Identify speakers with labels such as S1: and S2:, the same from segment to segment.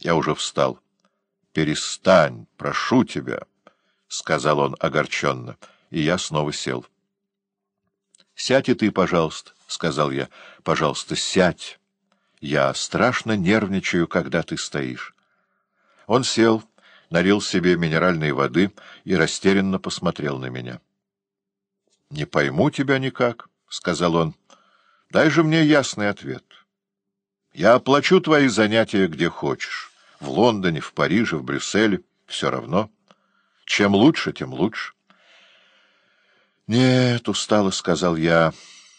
S1: Я уже встал. — Перестань, прошу тебя, — сказал он огорченно, и я снова сел. — Сядь и ты, пожалуйста, — сказал я. — Пожалуйста, сядь. Я страшно нервничаю, когда ты стоишь. Он сел, налил себе минеральной воды и растерянно посмотрел на меня. — Не пойму тебя никак, — сказал он. — Дай же мне ясный ответ. Я оплачу твои занятия где хочешь. В Лондоне, в Париже, в Брюсселе. Все равно. Чем лучше, тем лучше. — Нет, — устало сказал я,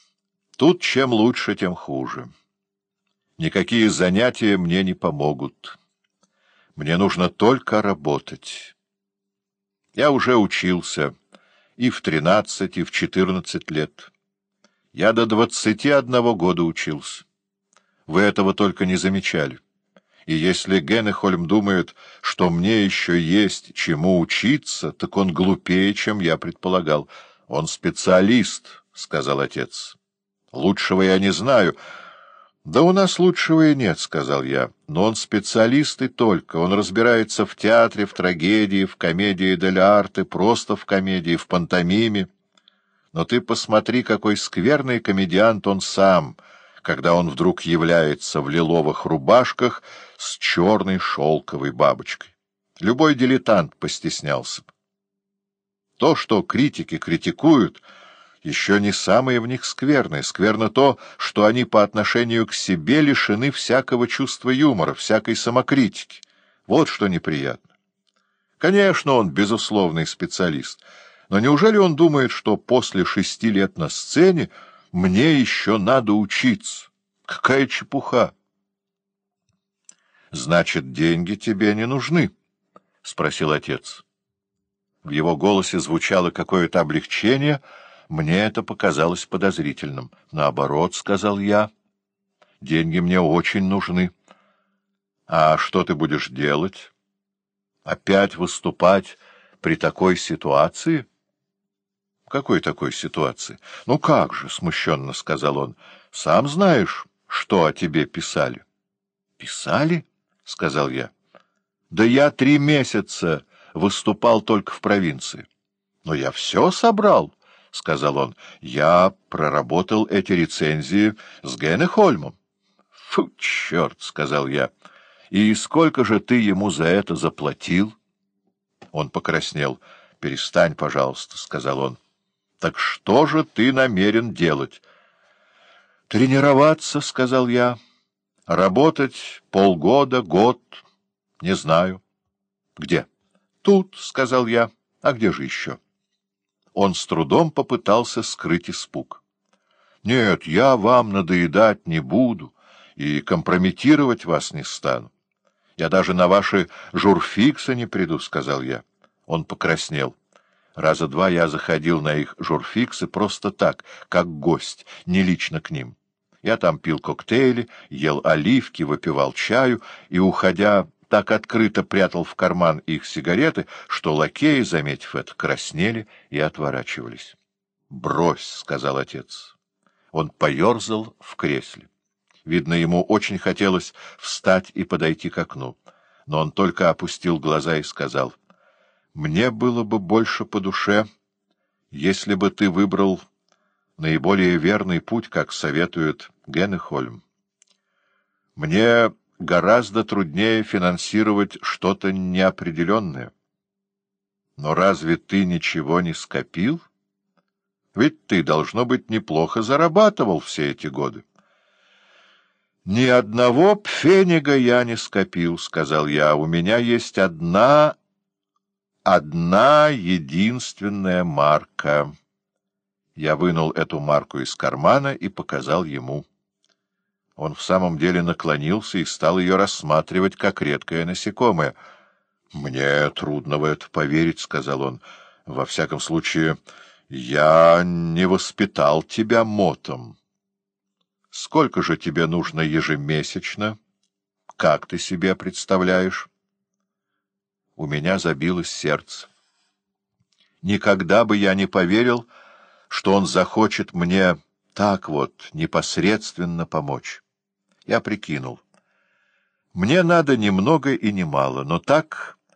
S1: — тут чем лучше, тем хуже. Никакие занятия мне не помогут. Мне нужно только работать. Я уже учился и в тринадцать, и в четырнадцать лет. Я до двадцати одного года учился. Вы этого только не замечали. И если Геннехольм думает, что мне еще есть чему учиться, так он глупее, чем я предполагал. Он специалист, — сказал отец. Лучшего я не знаю, — «Да у нас лучшего и нет», — сказал я. «Но он специалист и только. Он разбирается в театре, в трагедии, в комедии дель арте, просто в комедии, в пантомиме. Но ты посмотри, какой скверный комедиант он сам, когда он вдруг является в лиловых рубашках с черной шелковой бабочкой. Любой дилетант постеснялся бы. То, что критики критикуют — еще не самое в них скверное. Скверно то, что они по отношению к себе лишены всякого чувства юмора, всякой самокритики. Вот что неприятно. Конечно, он безусловный специалист, но неужели он думает, что после шести лет на сцене мне еще надо учиться? Какая чепуха! — Значит, деньги тебе не нужны? — спросил отец. В его голосе звучало какое-то облегчение — мне это показалось подозрительным. Наоборот, — сказал я, — деньги мне очень нужны. А что ты будешь делать? Опять выступать при такой ситуации? Какой такой ситуации? Ну как же, — смущенно сказал он, — сам знаешь, что о тебе писали. Писали? — сказал я. Да я три месяца выступал только в провинции. Но я все собрал. — сказал он, — я проработал эти рецензии с Геннехольмом. — Фу, черт! — сказал я. — И сколько же ты ему за это заплатил? Он покраснел. — Перестань, пожалуйста, — сказал он. — Так что же ты намерен делать? — Тренироваться, — сказал я. — Работать полгода, год, не знаю. — Где? — Тут, — сказал я. — А где же еще? — он с трудом попытался скрыть испуг. — Нет, я вам надоедать не буду и компрометировать вас не стану. Я даже на ваши журфиксы не приду, — сказал я. Он покраснел. Раза два я заходил на их журфиксы просто так, как гость, не лично к ним. Я там пил коктейли, ел оливки, выпивал чаю и, уходя так открыто прятал в карман их сигареты, что лакеи, заметив это, краснели и отворачивались. — Брось, — сказал отец. Он поерзал в кресле. Видно, ему очень хотелось встать и подойти к окну. Но он только опустил глаза и сказал, — Мне было бы больше по душе, если бы ты выбрал наиболее верный путь, как советует Геннехольм. Мне гораздо труднее финансировать что-то неопределенное. Но разве ты ничего не скопил? Ведь ты, должно быть, неплохо зарабатывал все эти годы. «Ни одного пфенига я не скопил», — сказал я. «У меня есть одна, одна единственная марка». Я вынул эту марку из кармана и показал ему. Он в самом деле наклонился и стал ее рассматривать, как редкое насекомое. — Мне трудно в это поверить, — сказал он. — Во всяком случае, я не воспитал тебя мотом. Сколько же тебе нужно ежемесячно? Как ты себе представляешь? У меня забилось сердце. Никогда бы я не поверил, что он захочет мне так вот непосредственно помочь. Я прикинул. Мне надо ни много и ни мало, но так